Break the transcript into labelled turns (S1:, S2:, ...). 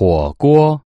S1: 火锅。